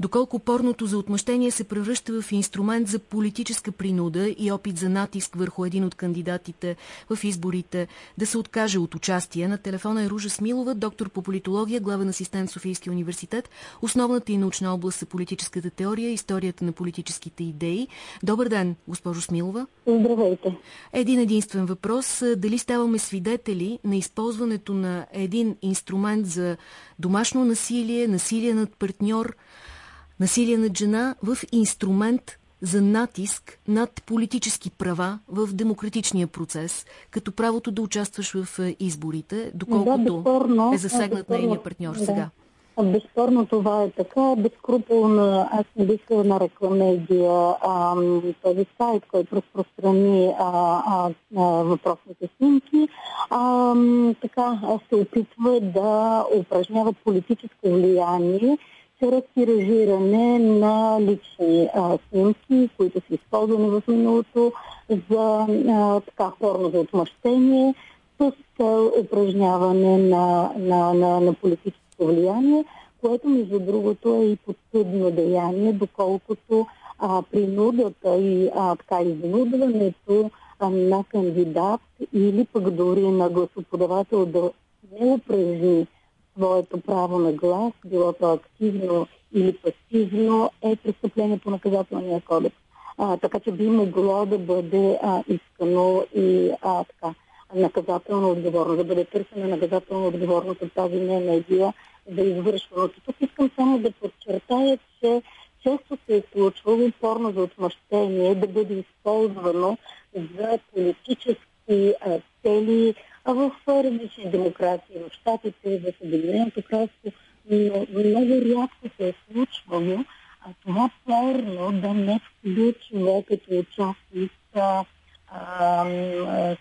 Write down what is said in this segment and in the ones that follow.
доколко порното за отмъщение се превръща в инструмент за политическа принуда и опит за натиск върху един от кандидатите в изборите да се откаже от участие. На телефона е Ружа Смилова, доктор по политология, главен асистент Софийския университет. Основната и научна област е политическата теория, историята на политическите идеи. Добър ден, госпожо Смилова. Здравейте. Един единствен въпрос. Дали ставаме свидетели на използването на един инструмент за домашно насилие, насилие над партньор, насилие над жена в инструмент за натиск над политически права в демократичния процес, като правото да участваш в е, изборите, доколкото да, е засегнат нейния партньор да. сега. Безспорно това е така. Безкруполна, аз не бих нарекла медия този сайт, който разпространи а, а, а, въпросните снимки, а, така се опитва да упражнява политическо влияние чрез тиражиране на лични а, снимки, които са използвани в миналото за а, така порно за отмъщение, с цел упражняване на, на, на, на политическо влияние, което между другото е и подсъдно деяние, доколкото а, принудата и а, така изнудването на кандидат или пък дори на гласоподавател да не упражни своето право на глас, било то активно или пасивно, е престъпление по наказателния кодекс. А, така че би могло да бъде а, искано и а, така, наказателна отговорност, да бъде търсена наказателна отговорност от тази не медия за извършването. Тук искам само да подчертая, че често се е случвало порно за отмъщение да бъде използвано за политически а, цели в различни демокрации, в Штатите, в Обединеното кралство, но много рядко се е случвало а това порно да не включва като участник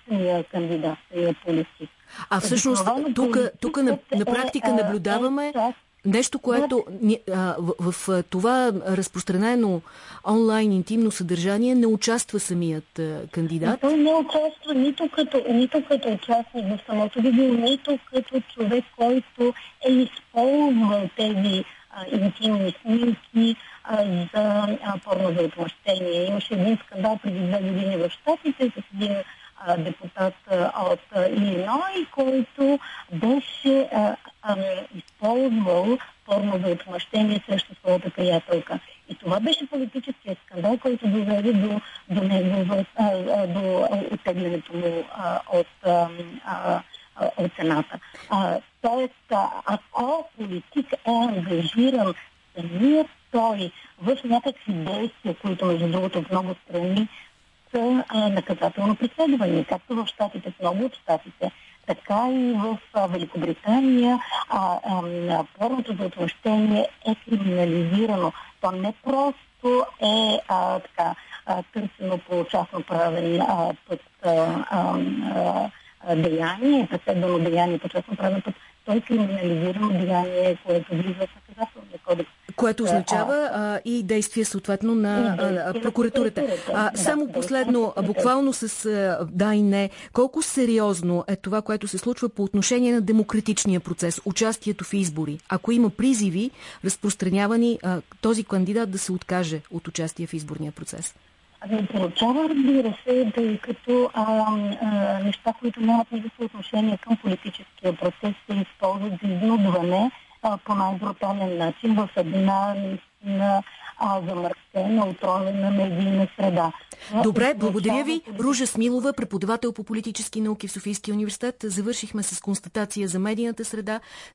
самия кандидат, самия политик. А всъщност тук, тук на, на практика наблюдаваме нещо, което а, в, в това разпространено онлайн интимно съдържание не участва самият а, кандидат. Той не участва нито като, нито като участник в самото видео, нито като човек, който е използвал тези а, интимни снимки а, за а, порно за отмъщение. Имаше един скандал преди две години в Штатите с един а, депутат а, от Илиной, който беше а, а, използвал порно за отмъщение срещу своята приятелка. И това беше политическия скандал, който доведе до, до, него, а, до оттеглянето му от, от цената. Тоест, ако политик е ангажиран самият той в някакви действия, които между другото в много страни са наказателно преследвани, както в Штатите, в много от Штатите, така и в Великобритания а, а, порното за отмъщение е криминализирано. То не просто е а, така, а, търсено по частно правен а, път а, а, деяние, преследвано деяние по частно правен път, то е криминализирано деяние, което влиза в наказателния кодекс. Което означава а, и действие съответно на а, прокуратурата. А, само последно, буквално с а, да и не, колко сериозно е това, което се случва по отношение на демократичния процес, участието в избори? Ако има призиви, разпространявани а, този кандидат да се откаже от участие в изборния процес? Ами, получава, разбира се, тъй като а, а, неща, които нямат никакво отношение към политическия процес, се използват за изнудване по най-брутален начин в една наистина замърсена, отровена медийна среда. Добре, благодаря ви. Ружа Смилова, преподавател по политически науки в Софийския университет. Завършихме с констатация за медийната среда.